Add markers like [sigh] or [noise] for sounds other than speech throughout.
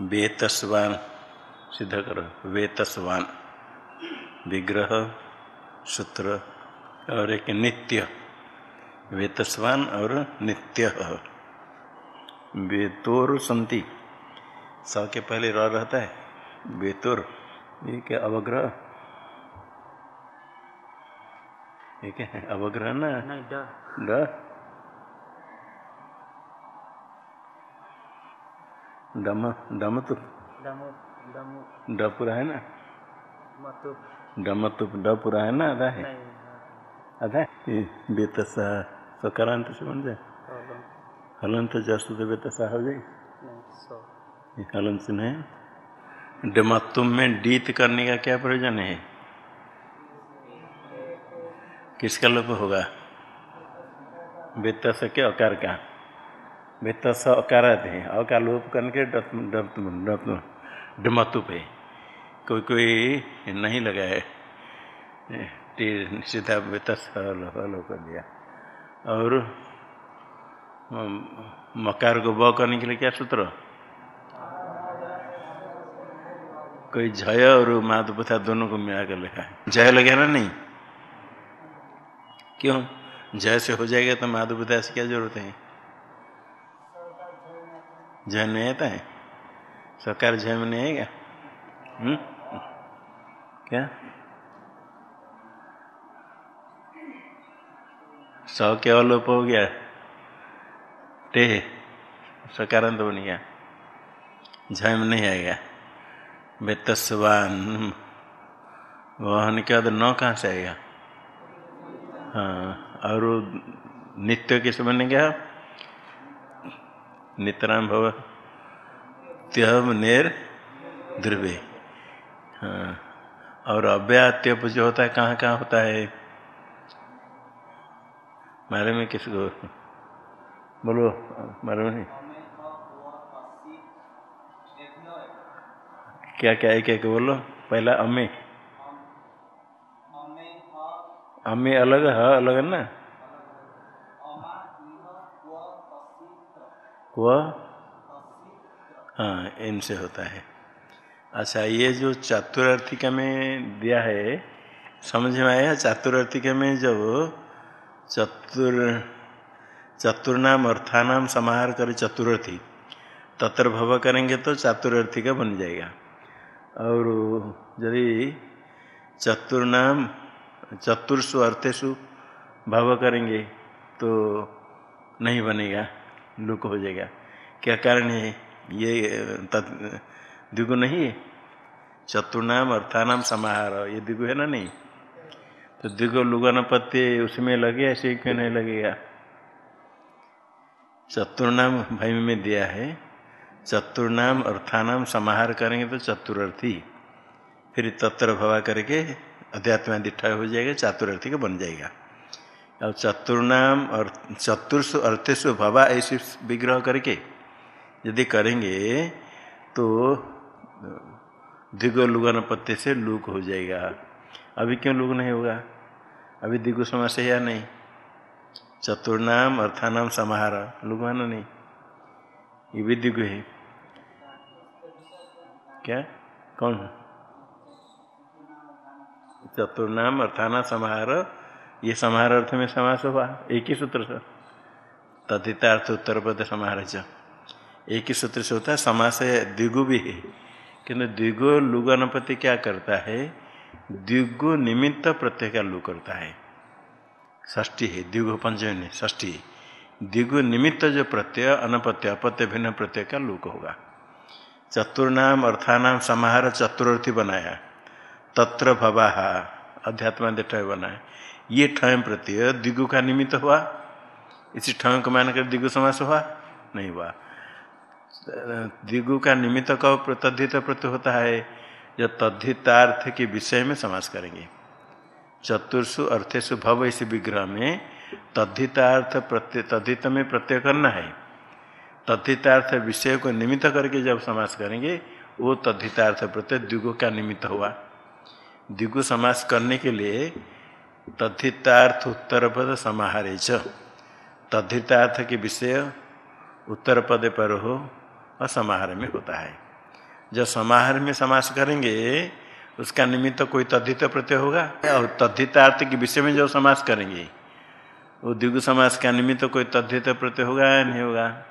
वेतस्वान सिद्ध करो वेतस्वान। विग्रह सूत्र और एक नित्य। वेतस्वान और नित्य। वेतोर संति। स के पहले र रहता है। वेतोर ये क्या अवग्रह? ये क्या है? अवग्रह ना? नहीं ड? डम डमु डमु। ड पूरा है ना? मतु डम तो ड पूरा है ना? आधा है? आधा है। ये बेतसा सकारांत से बन जाए। हलंत। जस्तु तो बेतसा हो जाए। नहीं सो। नहीं? डमत्तुम में डीत करने का क्या प्रयोजन है? किसका लोप होगा? बेतस के अकार का। बेतस अकार है अकार लोप करने के डमत्तु पे। कोई कोई नहीं लगा है सीधा बेतस हलो कर दिया। और मकार को ब करने के लिए क्या सूत्र? कोई जय और माधुपथा दोनों को मिला कर लिखा है जय लगे ना नहीं? क्यों? जय से हो जाएगा तो माधुपथा से क्या ज़रूरत है? नहीं आता है? सरकार जय में नहीं आएगा हम्म? क्या? सौ के अलोप हो गया। टे सकारांत बन गया। जय में नहीं आएगा बेतस्वान। वाहन के बाद नौ कहाँ से आएगा? हाँ और नित्य किस बन गया? नितराम भव त्यम नेर ध्रुवे। हाँ। और अव्यात्यप जो होता है, कहाँ कहाँ होता है? मारे में किसको बोलो। मारे में क्या क्या क्या क्या बोलो? पहला अमे अमे अलग, है अलग है ना? वह हाँ इनसे होता है। अच्छा ये जो चातुरार्थिका में दिया है, समझ में आया? चातुरार्थिका में जब चतुर, चतुर्नाम अर्थानाम समाहार करे चतुर्थी तत्र भव करेंगे तो चातुर्थी का बन जाएगा। और यदि चतुर्नाम, चतुर्सु अर्थेशु भव करेंगे तो नहीं बनेगा। लुक हो जाएगा। क्या कारण है? ये द्विगु नहीं है? चतुर्नाम अर्थानाम समाहार, ये द्विगु है ना नहीं? तो द्विगु लुगन पत्ते उसमें लगे, ऐसे क्यों नहीं लगेगा? चतुर्नाम भाई में दिया है। चतुर्नाम अर्थानाम समाहार करेंगे तो चतुर्थी फिर तत्र भवा करके अध्यात्म दिठा हो जाएगा चातुर्थी का बन जाएगा। अब चतुर्नाम और चतुर्सु अर्थेशु भवा ऐसे विग्रह करके यदि करेंगे तो दिगो लुगन पत्ते से लूक हो जाएगा। अभी क्यों लूक नहीं होगा? अभी दिगु समास है या नहीं? चतुर्नाम अर्थानाम समाहार लुगाना नहीं? ये भी दिगु है। क्या? कौन? चतुर्नाम अर्थाना समाहार ये समाहार अर्थ में समास हुआ, एक ही सूत्र से तथितार्थ उत्तर पद समाहार एक ही सूत्र से होता है, समास द्विगु भी है। किंतु द्विगु लुगनपति क्या करता है? द्विगु निमित्त प्रत्यय का लु करता है। ष्ठी है, द्विगु पंचमी ष्ठी द्विगु निमित्त जो प्रत्यय अनपत्य अपत्य, भिन्न प्रत्यय का लुक होगा। चतुर्नाम, अर्थानाम, समाहार चतुर्थी बनाया। तत्र भवाहा, अध्यात्मा ठय बनाया। ये ठय प्रत्यय द्विगु का निमित्त हुआ। इसी ठय को मान कर द्विगु समास हुआ? नहीं हुआ। द्विगु का निमित्त कब तद्धित प्रत्यय होता है, जब तद्धितार्थ के विषय में समास करेंगे। चतुर्सु अर्थेशु भव इस विग्रह में तद्धितार्थ प्रत्यय, तद्धित में प्रत्यय करना है। तद्धितार्थ विषय को निमित्त करके जब समास करेंगे, वो तद्धितार्थ प्रत्यय द्विगु का निमित्त हुआ। द्विगु समास करने के लिए तद्धितार्थ उत्तर पद समाहारे च। तद्धितार्थ के विषय उत्तर पद पर हो और समाहार में होता है। जब समाहार में समास करेंगे, उसका निमित्त कोई तद्धित प्रत्यय होगा? और तद्धितार्थ के विषय में जो समास करेंगे, वो समास का निमित्त कोई तद्धित प्रत्यय होगा या नहीं होगा?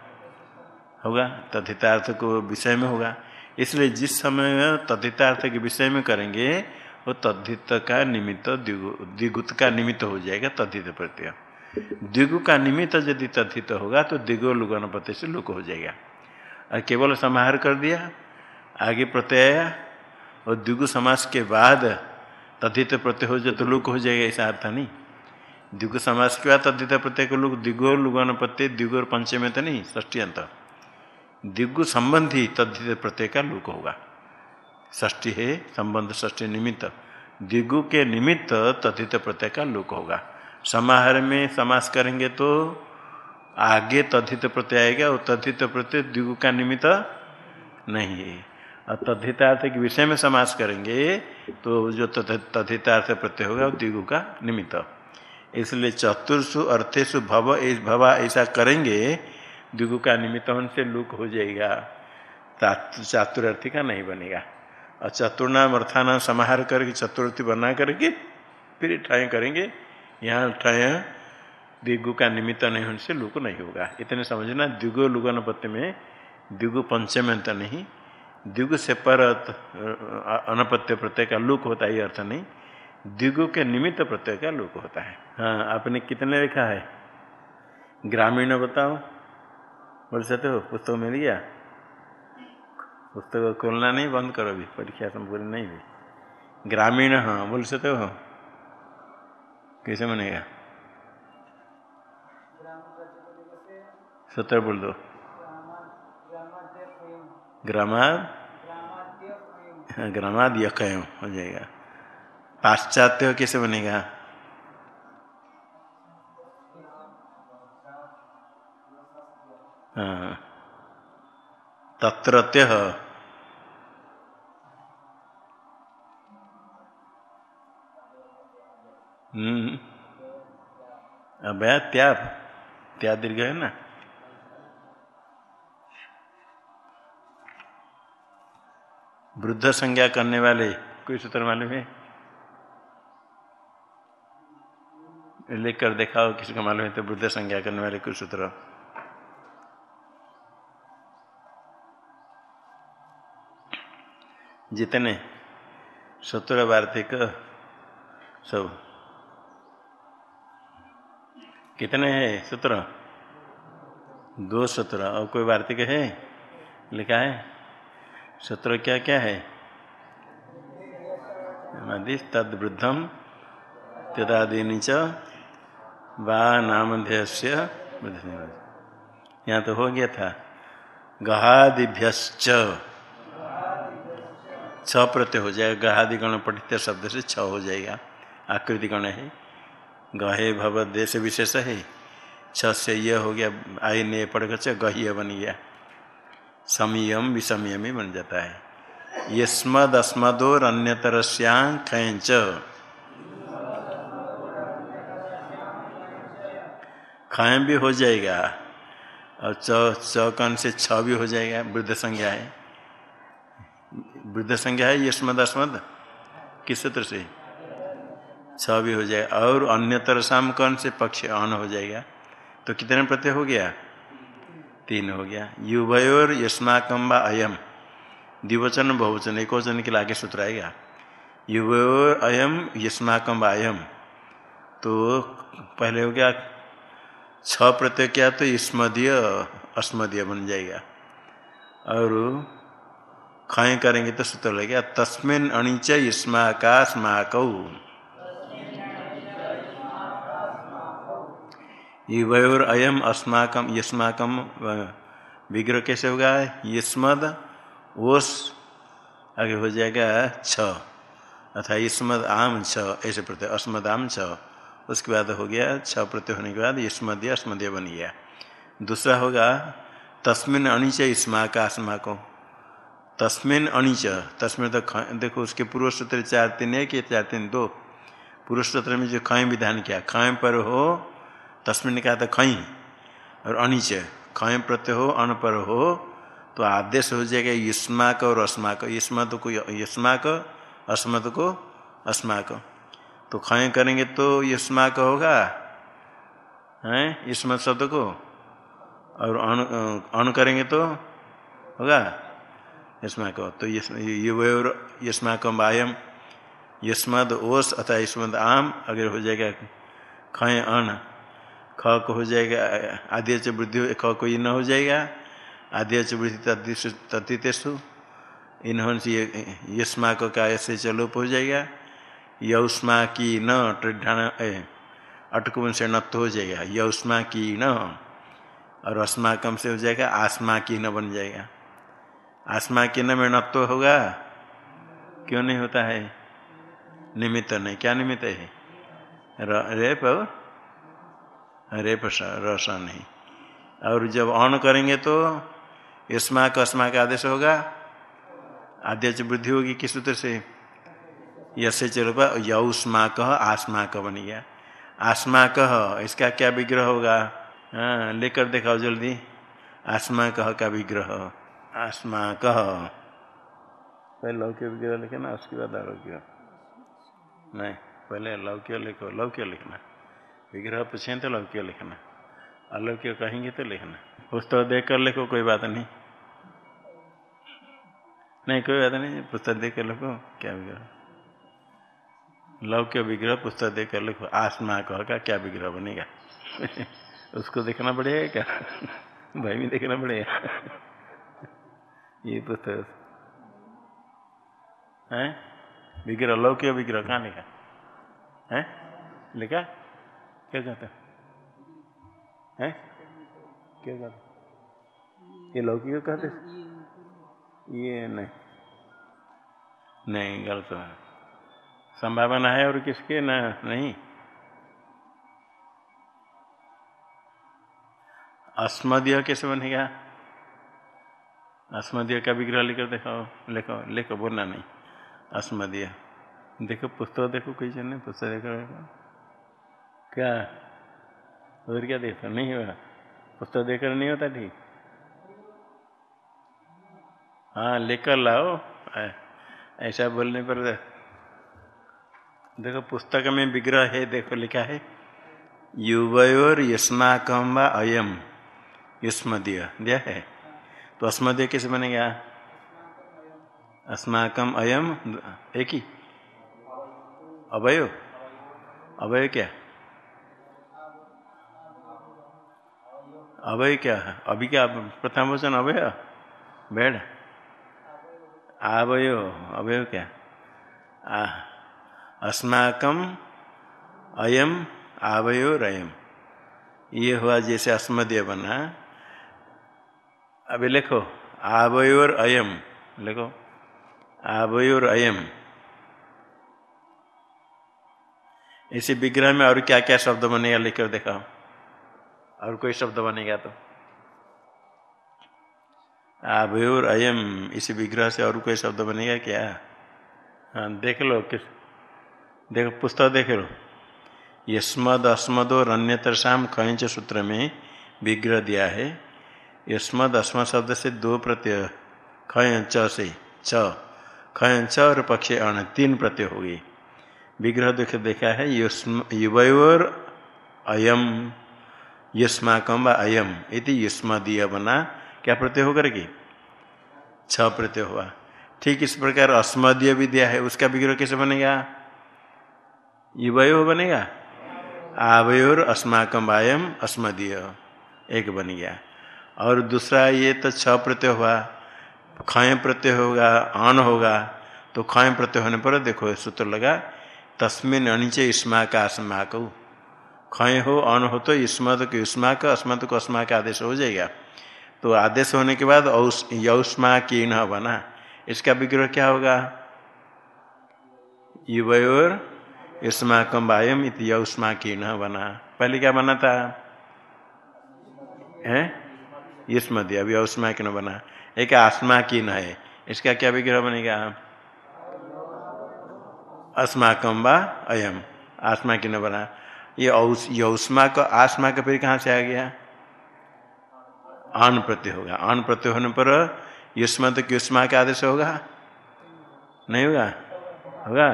होगा। तद्धितार्थ को विषय में होगा। इसलिए जिस समय तद्धितार्थ के विषय में करेंगे वो तद्धित का निमित्त द्विगुत का निमित्त हो जाएगा, तद्धित प्रत्यय। द्विगु का निमित्त यदि तद्धित होगा तो द्विगु लुगन प्रत्यय से लुक हो जाएगा। और केवल समाहार कर दिया, आगे प्रत्यय और द्विगु समास के बाद तद्धित प्रत्यय हो जाए तो लुक हो जाएगा, ऐसा अर्थ नहीं। द्विगु समास के बाद तद्धित प्रत्यय को लुक द्विगो लुगन प्रत्यय द्विगो पंचमे तो नहीं ष्टी अंत। द्विगु संबंधी तद्धित प्रत्यय का लुक होगा। ष्टी है, संबंध ष्टी निमित्त। द्विगु के निमित्त तथित प्रत्यय का लुक होगा। समाहार में समास करेंगे तो आगे तथित प्रत्यय आएगा और तथित प्रत्यय द्विगु का निमित्त नहीं है। और तद्धितार्थ के विषय में समास करेंगे तो जो तथितार्थ प्रत्यय होगा वो द्विगु का निमित्त। इसलिए चतुर्सु अर्थेशु भव भवा ऐसा करेंगे द्विगु का निमित्त उनसे लुक हो जाएगा। चातुर्थी का नहीं बनेगा। और चतुर्नाम अर्थानाम समाहार करके चतुर्थी बना करके फिर ठय करेंगे। यहाँ ठय द्विगु का निमित्त नहीं होने से लुक नहीं होगा। इतने समझना द्विगु लुगन पत्य में द्विगु पंचमंत नहीं। द्विगु से पर अनपत्य प्रत्यय का लुक होता है, ये अर्थ नहीं। द्विगु के निमित्त प्रत्यय का लुक होता है। हाँ आपने कितने लिखा है? ग्रामीण बताओ। बोल सकते हो? पुस्तक मिल गया पुस्तक खोलना नहीं, बंद करो अभी, परीक्षा संपूर्ण नहीं हुई। ग्रामीण हाँ बोल सकते हो? कैसे बनेगा? सत्तर बोल दो। ग्रामाद ग्रामाद यकय हो जाएगा। पाश्चात्य कैसे बनेगा? हाँ। तत्रत्य। अब त्याग त्या दीर्घ है ना? वृद्ध संज्ञा करने वाले, कोई सूत्र मालूम है? लेकर देखाओ, किसी को मालूम है तो वृद्ध संज्ञा करने वाले कोई सूत्र? जितने सूत्र वार्तिक, सब। कितने हैं? सूत्र? दो सूत्र। और कोई वार्तिक है? लिखा है? सूत्र क्या क्या है? तद वृद्धम तदादीनी च वा नामध्यय यहाँ तो हो गया था। गहादिभ्य छ प्रत्यय हो जाएगा। गहादि गण पठित शब्द से छ हो जाएगा। आकृति गण है। गहे भव देश विशेष है। छ से यह हो गया आई ने पढ़ कर गह्य बन गया। समयम विषमयम ही बन जाता है। यस्मद अस्मदोर अन्यतरस्यांग खैंच। खय भी हो जाएगा और च चौकन से छ भी हो जाएगा, वृद्ध संज्ञा है। वृद्ध संज्ञा है यस्मद अस्मद। किस सूत्र से? छ भी हो जाएगा और अन्यतर शाम कौन से पक्ष अन हो जाएगा? तो कितने प्रत्यय हो गया? तीन हो गया। युवयोर यस्माकम व अयम द्विवचन, बहुवचन एक वचन के लागे सूत्र आएगा। युवयोर अयम यस्माकम अयम तो पहले हो गया, छ प्रत्यय क्या? तो स्मदीय अस्मदीय बन जाएगा। और खय करेंगे तो सूत्र लगेगा, तस्मिन अणिच स्माक युवयोर अयम अस्माकम, यस्माकम विग्रह कैसे होगा? यस्मद ओस, आगे हो जाएगा छ। अथा यस्मद आम छ, ऐसे प्रत्यय, अस्मद आम छ। उसके बाद हो गया छ प्रत्यय होने के बाद यस्मदय, अस्मदय बन गया। दूसरा होगा, तस्मिन अणिच अस्मा को तस्मिन अणिच, तस्मिन तो देखो उसके पूर्व सूत्र चार तीन एक, या चार तीन दो। पूर्व सूत्र में जो खय विधान किया खय पर हो तस्मिन कहा था खई और अणिच खय प्रत्यय हो अन पर हो तो आदेश हो जाएगा युष्माक और अस्माक। युष्मत को युष्माक अस्मत को अस्माक। तो खय करेंगे तो युष्माक होगा, हैं? युष्मत शब्द को। और अणु अणु करेंगे तो होगा युष्माक तो युवयोर युष्माक वायम युष्मद ओस अथवा युष्मद आम, अगर हो जाएगा खय अन। ख को हो जाएगा आद्य च वृद्धि ख को इन हो जाएगा आद्य च वृद्धि तथितेषु इन्होंने से यस्मा को का ऐसे चलोप हो जाएगा यौष्मा की न ठाण अटकुन से नत्व हो जाएगा यौष्मा की न, और अस्माकम से हो जाएगा आसमा की न बन जाएगा। आसमा की न में नत्व होगा, क्यों नहीं होता है? निमित्त नहीं, क्या निमित्त है? रेप और रेप रसा नहीं। और जब ऑन करेंगे तो यस्मा का अस्मा का आदेश होगा आद्य वृद्धि होगी किस सूत्र से? यसे चलो यौष्मा कह आसमा कह बन गया। आसमा कह इसका क्या विग्रह होगा? हाँ लेकर देखाओ जल्दी। आसमा कह का विग्रह। आसमा कह पहले लौक्य विग्रह लिखे ना उसके बाद आरोग्य। नहीं, पहले लौक्य लिखो लौक्य लिखना। विग्रह पूछें तो लौक्य लिखना? अलौक्य कहेंगे तो लिखना। पुस्तक देख कर लिखो, कोई बात नहीं। नहीं, कोई बात नहीं, पुस्तक देख कर लिखो, क्या विग्रह? लौक्य विग्रह, पुस्तक देख कर लिखो? आसमा कह का क्या विग्रह बनेगा? [laughs] उसको देखना पड़ेगा क्या? [laughs] भाई भी देखना पड़ेगा। [laughs] ये पुस्तक। है? विग्रह लौक्य विग्रह? कहाँ लिखा? है? लिखा? क्या कहते हैं? क्या कहते ये लौकिक कहते ये नहीं। नहीं, गलत है। संभावना है और किसके? न, नहीं। अस्मदीय कैसे बनेगा? अस्मदीय का विग्रह लेकर देखो लिखो लिखो, बोलना नहीं। अस्मदीय। देखो, पुस्तक देखो, कोई नहीं, पुस्तक देखो। क्या? उधर क्या देखो नहीं होगा। पुस्तक देखकर नहीं होता ठीक? हाँ लेकर लाओ। ऐसा बोलने पर देखो, पुस्तक में विग्रह है, देखो लिखा है। युवयोर यस्माकम व अयम युष्मदीय। दिया है। तो अस्मदीय कैसे बनेगा? अस्माकम अयम एक ही? अवय अवय क्या? अवय क्या है? अभी क्या प्रथम वचन अवय बेड आवयो अवय क्या? अस्माकम अयम आवयो रयम ये हुआ जैसे अस्मदीय बना। अभी लिखो आवयोर अयम लिखो आवयोर अयम इसी विग्रह में और क्या क्या शब्द बनेगा लिखकर देखा। और कोई शब्द बनेगा तो। आवयोर अयम इसी विग्रह से और कोई शब्द बनेगा क्या? हाँ देख लो किस, देखो, पुस्तक देख लो। यस्मद अस्मदो अन्यतरसाम खंच सूत्र में विग्रह दिया है। यस्मद अस्मद शब्द से दो प्रत्यय खय च से छ खय च और पक्ष अण, तीन प्रत्यय हो गई विग्रह देख, देखा है युवयोर अयम। युष्माकम व अयम इति युष्मदीय बना क्या प्रत्यय होकर के? छ प्रत्यय हुआ ठीक इस प्रकार अस्मदीय विद्या है, उसका विग्रह कैसे बनेगा? युवयो बनेगा? आवयोर अस्माकम वायम अस्मदीय। एक बन गया। और दूसरा ये तो छ प्रत्यय हुआ खय प्रत्यय होगा, अन होगा। तो खय प्रत्यय होने पर देखो, सूत्र लगा, तस्मिन अनिचे इस्माक अस्माक खय हो अन हो तो इस्मत को युष्माक अस्मत को अस्माक आदेश हो जाएगा। तो आदेश होने के बाद यौष्मा की न बना। इसका विग्रह क्या होगा? युवयोर युष्माकम वायम इत यौष्मा की न बना। पहले क्या बना था? है? युष्मदी अभी यौष्मा की न बना। एक आसमा की न है। इसका क्या विग्रह बनेगा? अस्माकम व अयम। आसमा की न बना। ये यौष्मा का, आसमा का फिर कहाँ से आ गया? अन प्रत्यय होगा अन प्रत्यय होने पर युष्म तो युष्मा का आदेश होगा? नहीं होगा? होगा।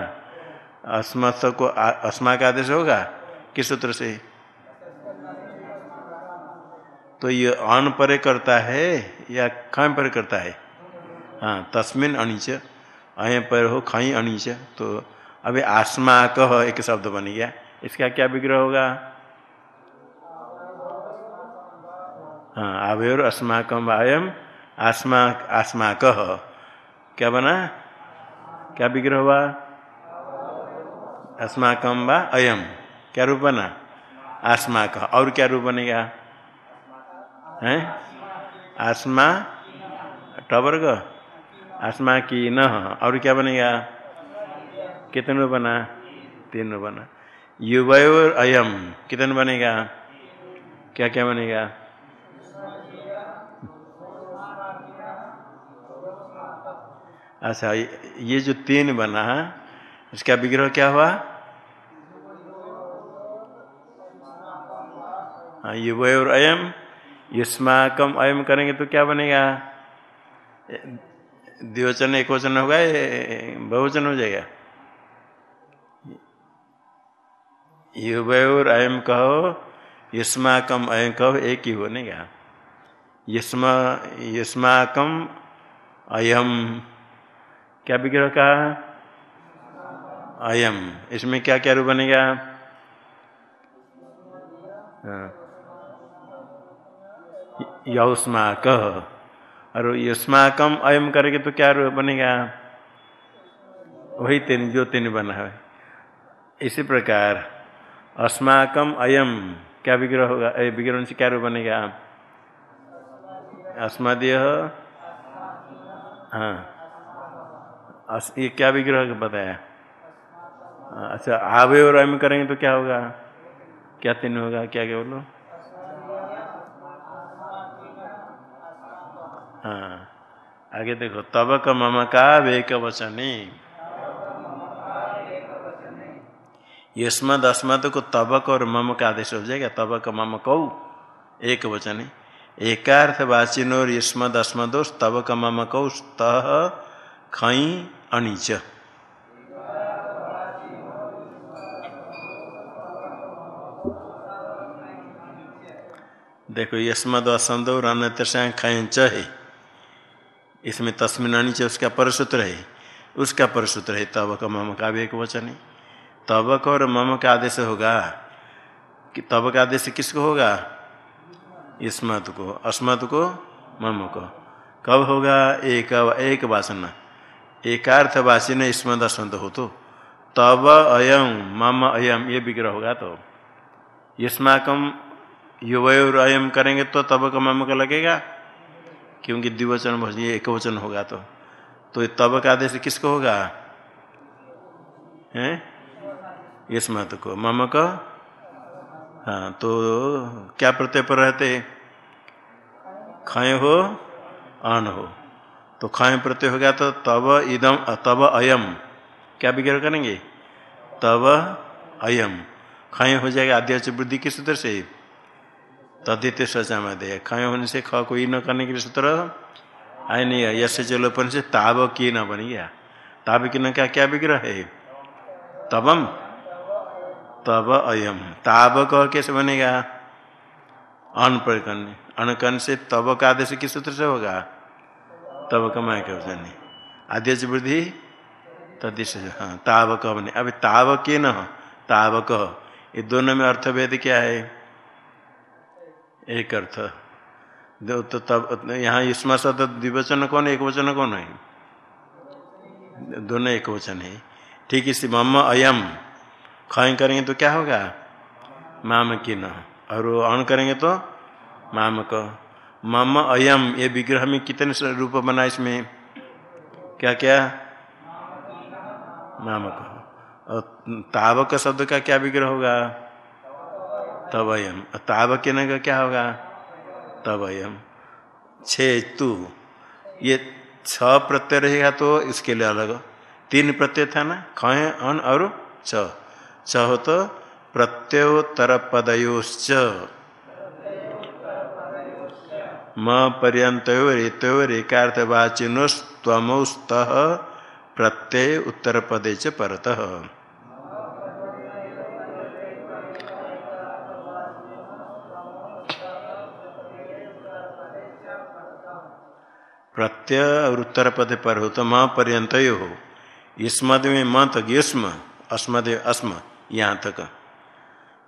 अस्मत को अस्मा का आदेश होगा? किस सूत्र से? तो ये अन परे करता है या खम पर करता है? हाँ तस्मिन अनिच अय पर हो खई अनिच तो अभी आसमा कह एक शब्द बन गया। इसका क्या विग्रह होगा? हाँ आवेर अस्माकम अयम आसमा आसमा कह क्या बना? क्या विग्रह हुआ? अस्माकम व अयम क्या रूप बना? आसमा कह और क्या रूप बनेगा? हैं? आसमा, टवर्ग? आसमा की न और क्या बनेगा? कितने बना? तीन बना। युवयोर अयम कितने बनेगा? क्या क्या बनेगा? अच्छा ये जो तीन बना, इसका विग्रह क्या हुआ? हाँ युवय और अयम युष्माकम अयम करेंगे तो क्या बनेगा? द्विवचन एक वचन होगा बहुवचन हो जाएगा? युवय और अयम कहो युष्माकम अयम कहो, एक ही बनेगा युष्मा युष्माकम अयम। क्या विग्रह कहा अयम। इसमें क्या क्या रूप बनेगा? यौस्माक और युष्माकम अयम करेंगे तो क्या रूप बनेगा? वही तीन, जो तीन बना है। इसी प्रकार अस्माकम अयम क्या विग्रह होगा? विग्रह से क्या रूप बनेगा? आप अस्मदीय हाँ। ये क्या विग्रह बताया अच्छा आवे और अम करेंगे तो क्या होगा? क्या तीन होगा? क्या क्या बोलो? हाँ। आगे देखो, तब का मम का वेक वचने यस्मद अस्मद को तबक और मम का आदेश हो जाएगा। तबक मम कौ? एक वचन है। एकार्थ वाचिनोर यस्मद अस्मदोष तबक मम कौ? तह खई अनिच देखो, यस्मद असंद और खयंच है। इसमें तस्मिन अनिच उसका परसूत्र है। उसका परसूत्र है तब का मम का भी एक वचन है। तबक और मम का आदेश होगा। कि तब का आदेश किसको होगा? इसमत को, अस्मत को, मम को। कब होगा? एक एक वासना। एकार्थवासी ने स्मद अस्मद हो तो। तब अयम मम अयम ये विग्रह होगा तो। युष्माकम युवयोर अयम करेंगे तो तब का मम का लगेगा। क्योंकि द्विवचन ये एक वचन होगा तो। तो तब का आदेश किसको होगा? हैं? स्मत को। मम का? हाँ तो क्या प्रत्यय पर रहते खय हो अन हो। तो खय प्रत्यय हो गया तो तब इदम तब अयम। क्या विग्रह करेंगे? तब अयम। खय हो जाएगा आद्य वृद्धि किस सूत्र से। तदित सचा में दे खय होने से ख को न करने के सूत्र। आय नहीं है यश चलोपन से ताब की न बन गया। ताब की न क्या क्या विग्रह है? तबम तब अयम। ताब कह कैसे बनेगा। अन पर करने। अन से तब का आदेश किस सूत्र से होगा? तब कमाए के वचन आदेश वृद्धि तदिश। हाँ तावक बने। अभी तावक न तावक ये दोनों में अर्थभेद क्या है? एक अर्थ। तो तब यहाँ युष्मा शब्द द्विवचन कौन एक वचन कौन है? दोनों एक वचन है। ठीक इसी। मम अयम। खय करेंगे तो क्या होगा? माम की न। और अण करेंगे तो माम का। मम अयम, ये विग्रह में कितने रूप बना इसमें? क्या क्या नामक और तावक शब्द का क्या विग्रह होगा? तब अयम तावक न का क्या होगा? तब अयम छे, तू। ये छ प्रत्यय रहेगा तो इसके लिए अलग। तीन प्रत्यय था ना? खय अन और छ। छ हो तो प्रत्योत्तर पदयोश्च म पर्यंतोरेतोर एकार्थवाचिनोस्तमौस्त प्रत्यय उत्तर पदे च परतः। प्रत्यय और उत्तर पद पर हो तो म पर्यंत हो। युष्मद में म तक युष्म अस्मद अस्म। यहाँ तक।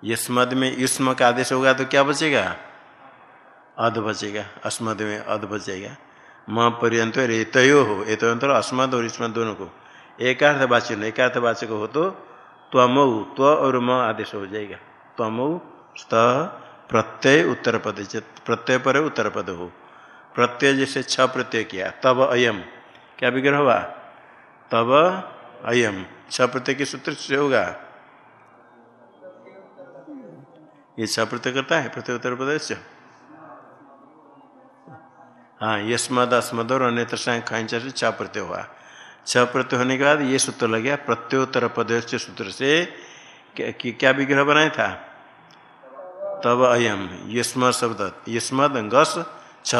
युष्मद में युष्म का आदेश होगा तो क्या बचेगा? अध बचेगा। अस्मद में अध बचेगा। म पर्यंत रेतयो हो। एतंतर अस्मद और इसमद दोनों को। एकार्थ वाचक एकार्थ वाचक हो तो त्वमऊ त्व और म आदेश हो जाएगा। त्वमऊ स्त प्रत्यय उत्तर पद प्रत्यय पर उत्तर पद हो। प्रत्यय जैसे छ प्रत्यय किया। तब अयम। क्या विग्रह हुआ? तब अयम। छ प्रत्यय के सूत्र से होगा। ये प्रत्यय करता है प्रत्यय उत्तर प्रदेश हाँ यस्मद अस्मद और अन्य खंचा से छ प्रत्यय हुआ। छ प्रत्यय होने के बाद ये सूत्र लग गया, प्रत्योत्तर प्रदेश सूत्र से। क्या विग्रह बनाया था? तब अयम यस्म शब्द यस्मद गस, छ।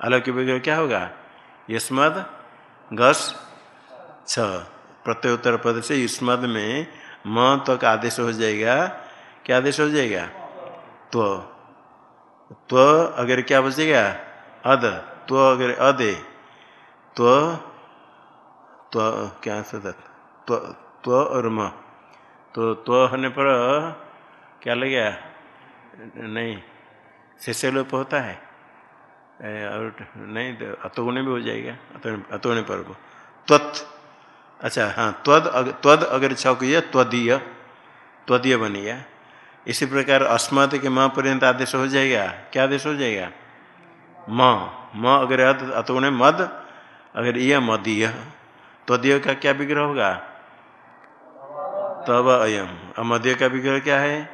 अलौकिक विग्रह क्या होगा? युष्मद गस, छ। प्रत्युत्तर पद से युष्मद में म तक तो आदेश हो जाएगा। क्या आदेश हो जाएगा? तो त्व अगर क्या बचेगा अद त्व अगर अदे तो तो क्या तो तो और म। तो त्व होने पर क्या लगेगा नहीं। शेष लोप होता है। और नहीं तो अतोगुण भी हो जाएगा। अतोगुण पर त्वत्। अच्छा हाँ त्वद त्वद अगर छक ये त्वदीय। त्वदीय बन गया इसी प्रकार अस्मत के माँ पर्यंत आदेश हो जाएगा। क्या आदेश हो जाएगा? म। म अगर अतोगुण मद, अगर यह मदीय। त्वदीय का क्या विग्रह होगा? तब अयम। अमदीय का विग्रह क्या है?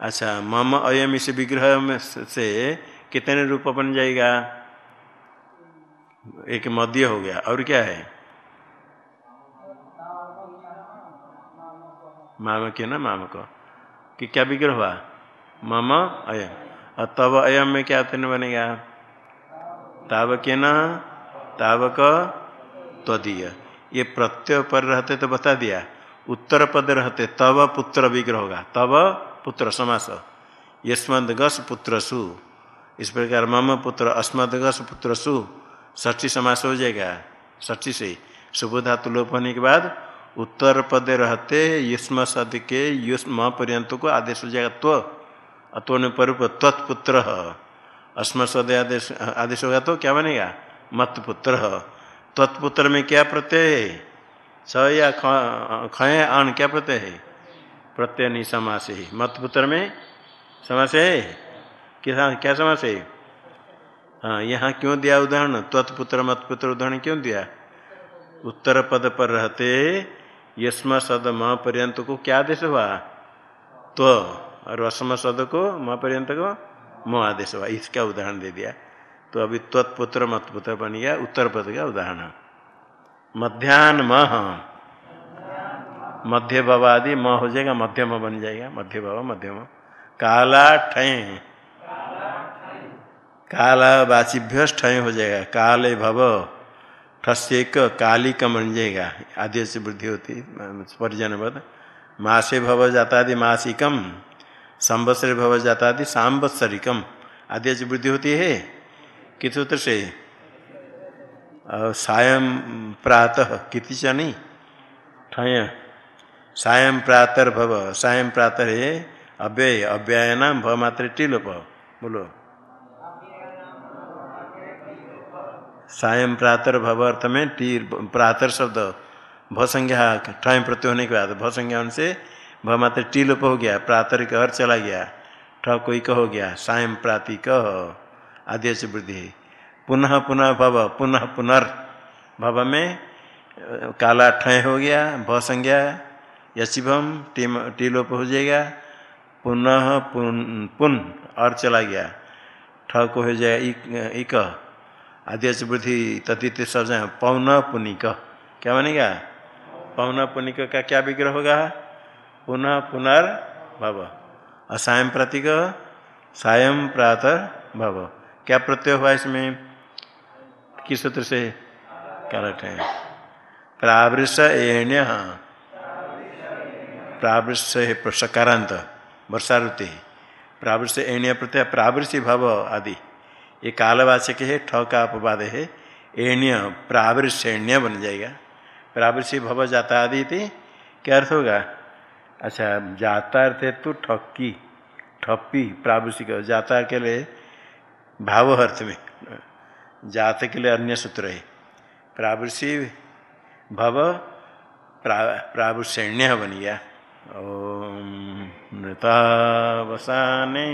अच्छा मम अयम इस विग्रह में से कितने रूप बन जाएगा? एक मध्य हो गया। और क्या है? माम के ना माम को क्या विग्रह हुआ? मम अयम और तब अयम में क्या तेन बनेगा ताव के न तावक, त्वदीय। ये प्रत्यय पर रहते तो बता दिया। उत्तर पद रहते तब पुत्र विग्रह होगा। तब पुत्र समास। यशमंत गस पुत्र सु। इस प्रकार मम पुत्र, अस्मदगस पुत्र सु। सठी समास हो जाएगा। ष्ठी से शुभ धातु लोप होने के बाद उत्तर पद रहते, युष्म सद के युष्म पर्यंत को आदेश हो जाएगा त्व अत्व ने पर तत्पुत्र अस्म सद आदेश आदेश होगा तो क्या बनेगा? मत पुत्र तत्पुत्र में क्या प्रत्यय है? स या खय अण क्या प्रत्यय है? प्रत्यय नहीं, समास है। मत पुत्र में समास है? क्या क्या समास है? हाँ यहाँ क्यों दिया उदाहरण? त्वत्पुत्र, मतपुत्र उदाहरण क्यों दिया? उत्तर पद पर रहते यस्म सद म पर्यंत को क्या आदेश हुआ त्व। और असम सद को म पर्यंत को म आदेश हुआ इसका उदाहरण दे दिया। तो अभी त्वत्पुत्र, मतपुत्र बन गया, उत्तर पद का उदाहरण। मध्यान्ह मध्य भवादि म हो जाएगा, मध्यम बन जाएगा। मध्य भव मध्यम। काला ठय कालावाचिभ्य ठय हो जाएगा। काले भव ठस्य एक काली का बन जाएगा आदि से वृद्धि होती परिजनबद मासे भव जातादि मासिकम, संवत्सर भव जातादि सांवत्सरिकम आदि से वृद्धि होती है। किस सूत्र से? सायं प्रातः, किति चनी ठय। सायं प्रातर भव सायं प्रातर है अव्यय अव्यय नाम भ मात्र टिलोप बोलो। सायं प्रातर भव अर्थ में टी प्रातर शब्द भ संज्ञा ठय प्रत्यय होने के बाद भ संज्ञा से भ मात्र टी लोप हो गया, प्रातर का हर चला गया, ठ कोई कह हो गया, सायं प्राति कह, आदि से वृद्धि पुनः पुनः भव, पुनः पुनर्, भव में काला ठय हो गया भ संज्ञा यशिभम टी लोप हो जाएगा, पुनः पुन पुन, और चला गया, ठ को हो जाएगा इक आदेश वृद्धि तथित सब पौन पुनिक क्या बनेगा पौन पुनिक का क्या विग्रह होगा? पुनः पुनर् भव असायं प्रतीक, सायं प्रातः भव। क्या प्रत्यय हुआ इसमें? किस सूत्र से? करट है। प्रावृष एण्य। प्रावृष है सकारांत वर्षा ऋतु प्रावृष एण्य प्रत्यय प्रावृषि भव आदि। ये कालवाचक है ठ का अपवाद है, एण्य प्रावृष्यण्य बन जाएगा। प्रावृषि भव जाता आदि थी क्या अर्थ होगा। अच्छा जाता अर्थ है तो ठक्की ठप्पी प्रावृषिक जाता के लिए भाव अर्थ में, जात के लिए अन्य सूत्र है। प्रावृषि भव प्रावृषण्य बन गया। ओम नृतावसाने